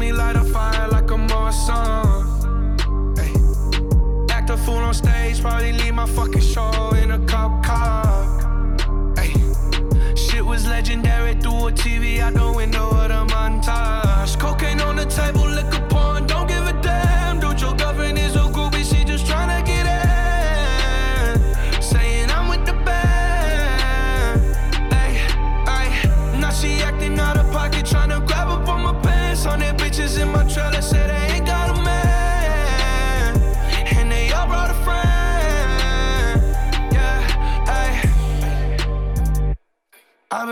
Me light a fire like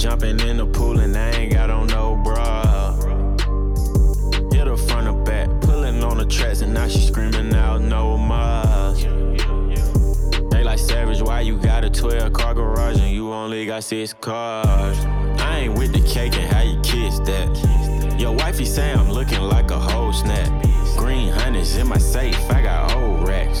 Jumping in the pool, and I ain't got on no bra. Hit her front or back, pulling on the tracks, and now she screaming out no more. They like savage, why you got a 12 car garage and you only got six cars? I ain't with the cake and how you kiss that. Your wifey say I'm looking like a whole snap. Green hundreds in my safe, I got old racks.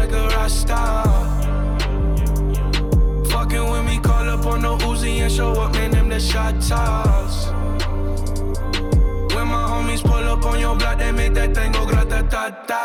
up on the Uzi and show up, man. Them the shot toss. When my homies pull up on your block, they make that thing go grata ta ta.